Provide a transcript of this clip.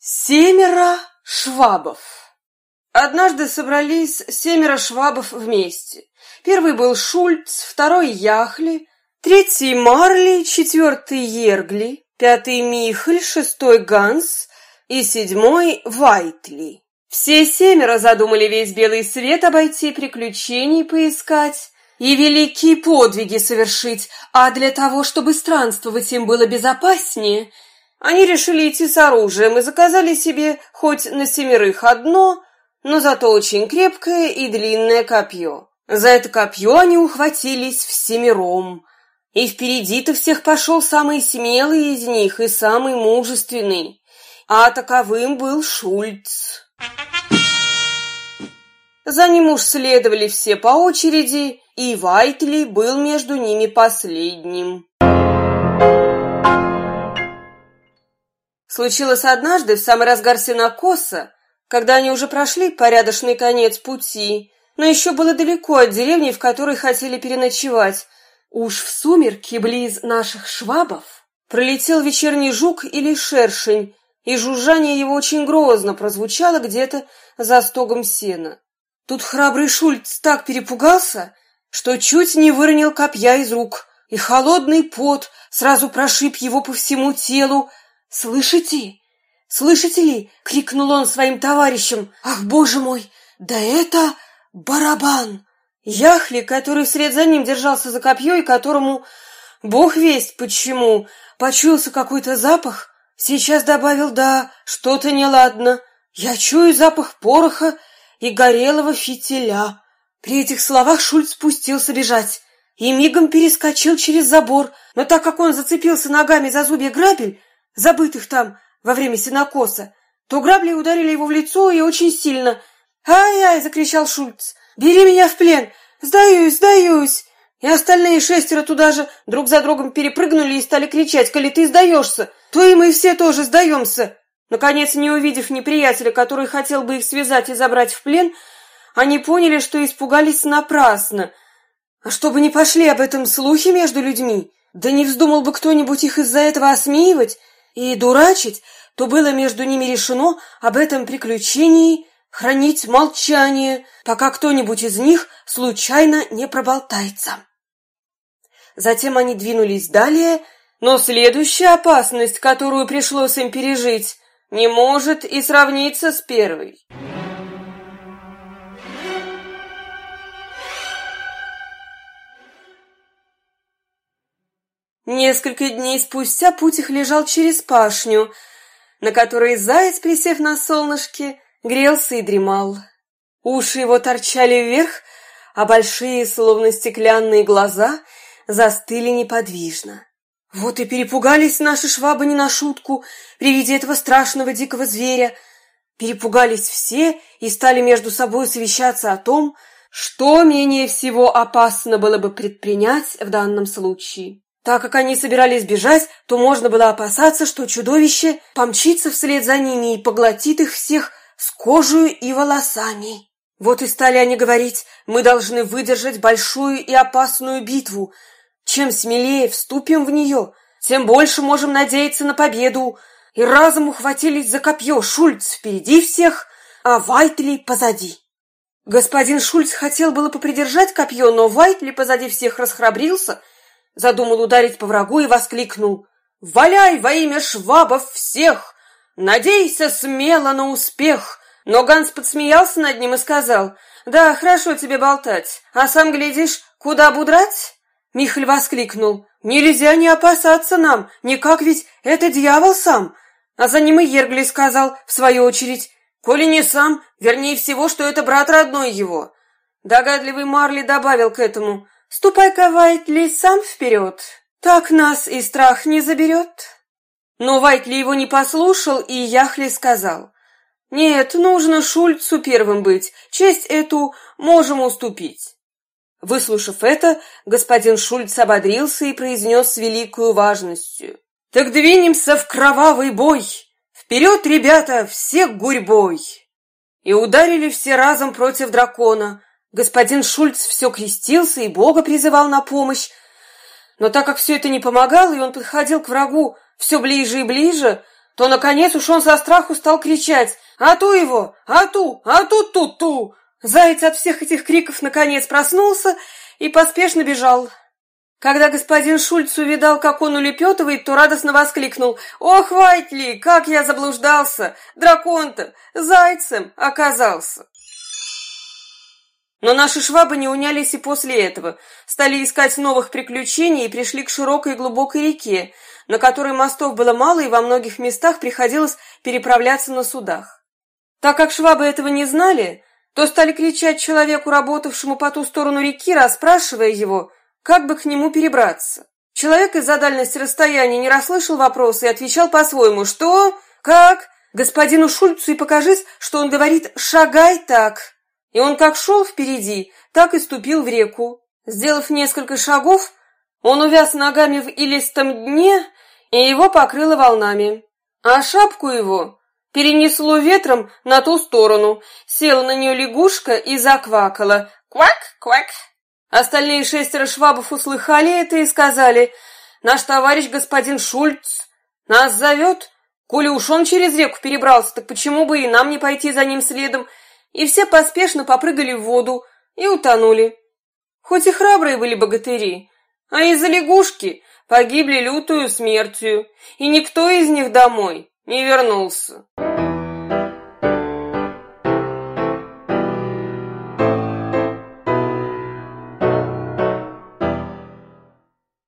Семеро швабов. Однажды собрались семеро швабов вместе. Первый был Шульц, второй Яхли, третий Марли, четвертый Ергли, пятый Михель, шестой Ганс и седьмой Вайтли. Все семеро задумали весь белый свет обойти, приключений поискать и великие подвиги совершить, а для того, чтобы странствовать им было безопаснее – они решили идти с оружием и заказали себе хоть на семерых одно, но зато очень крепкое и длинное копье. За это копье они ухватились всемиром. И впереди-то всех пошел самый смелый из них и самый мужественный. А таковым был Шульц. За ним уж следовали все по очереди, и Вайтли был между ними последним. Случилось однажды, в самый разгар сенокоса, когда они уже прошли порядочный конец пути, но еще было далеко от деревни, в которой хотели переночевать. Уж в сумерки близ наших швабов пролетел вечерний жук или шершень, и жужжание его очень грозно прозвучало где-то за стогом сена. Тут храбрый Шульц так перепугался, что чуть не выронил копья из рук, и холодный пот сразу прошиб его по всему телу, «Слышите? Слышите ли?» — крикнул он своим товарищам. «Ах, боже мой! Да это барабан!» Яхли, который вслед за ним держался за копье и которому, бог весть почему, почуялся какой-то запах, сейчас добавил «да, что-то неладно. Я чую запах пороха и горелого фитиля». При этих словах Шульц спустился бежать и мигом перескочил через забор, но так как он зацепился ногами за зубья грабель, забытых там во время сенокоса, то грабли ударили его в лицо и очень сильно. «Ай-ай!» — закричал Шульц. «Бери меня в плен! Сдаюсь, сдаюсь!» И остальные шестеро туда же друг за другом перепрыгнули и стали кричать, «Коли ты сдаешься, то и мы все тоже сдаемся!» Наконец, не увидев неприятеля, который хотел бы их связать и забрать в плен, они поняли, что испугались напрасно. А чтобы не пошли об этом слухи между людьми, да не вздумал бы кто-нибудь их из-за этого осмеивать, и дурачить, то было между ними решено об этом приключении хранить молчание, пока кто-нибудь из них случайно не проболтается. Затем они двинулись далее, но следующая опасность, которую пришлось им пережить, не может и сравниться с первой. Несколько дней спустя путь их лежал через пашню, на которой заяц, присев на солнышке, грелся и дремал. Уши его торчали вверх, а большие, словно стеклянные глаза, застыли неподвижно. Вот и перепугались наши швабы не на шутку при виде этого страшного дикого зверя. Перепугались все и стали между собой совещаться о том, что менее всего опасно было бы предпринять в данном случае. Так как они собирались бежать, то можно было опасаться, что чудовище помчится вслед за ними и поглотит их всех с кожей и волосами. Вот и стали они говорить, мы должны выдержать большую и опасную битву. Чем смелее вступим в нее, тем больше можем надеяться на победу. И разом ухватились за копье Шульц впереди всех, а Вайтли позади. Господин Шульц хотел было попридержать копье, но Вайтли позади всех расхрабрился — задумал ударить по врагу и воскликнул. «Валяй во имя швабов всех! Надейся смело на успех!» Но Ганс подсмеялся над ним и сказал, «Да, хорошо тебе болтать, а сам, глядишь, куда будрать?» Михаль воскликнул, «Нельзя не опасаться нам, никак ведь это дьявол сам!» А за ним и Ергли сказал, в свою очередь, «Коли не сам, вернее всего, что это брат родной его». Догадливый Марли добавил к этому, Ступай-ка, Вайтли, сам вперед, так нас и страх не заберет. Но Вайтли его не послушал, и Яхли сказал, «Нет, нужно Шульцу первым быть, честь эту можем уступить». Выслушав это, господин Шульц ободрился и произнес с великою важностью, «Так двинемся в кровавый бой! Вперед, ребята, всех гурьбой!» И ударили все разом против дракона, Господин Шульц все крестился и Бога призывал на помощь, но так как все это не помогало, и он подходил к врагу все ближе и ближе, то, наконец, уж он со страху стал кричать «А ту его! А ту! А тут-тут-ту!» Заяц от всех этих криков, наконец, проснулся и поспешно бежал. Когда господин Шульц увидал, как он улепетывает, то радостно воскликнул. «Ох, Вайтли, как я заблуждался! Дракон-то зайцем оказался!» Но наши швабы не унялись и после этого. Стали искать новых приключений и пришли к широкой и глубокой реке, на которой мостов было мало и во многих местах приходилось переправляться на судах. Так как швабы этого не знали, то стали кричать человеку, работавшему по ту сторону реки, расспрашивая его, как бы к нему перебраться. Человек из-за дальности расстояния не расслышал вопроса и отвечал по-своему «Что? Как? Господину Шульцу и покажись, что он говорит «шагай так». И он как шел впереди, так и ступил в реку. Сделав несколько шагов, он увяз ногами в илистом дне, и его покрыло волнами. А шапку его перенесло ветром на ту сторону. Села на нее лягушка и заквакала. «Квак, квак!» Остальные шестеро швабов услыхали это и сказали, «Наш товарищ господин Шульц нас зовет. Коли уж он через реку перебрался, так почему бы и нам не пойти за ним следом?» И все поспешно попрыгали в воду и утонули. Хоть и храбрые были богатыри, а из-за лягушки погибли лютую смертью, и никто из них домой не вернулся.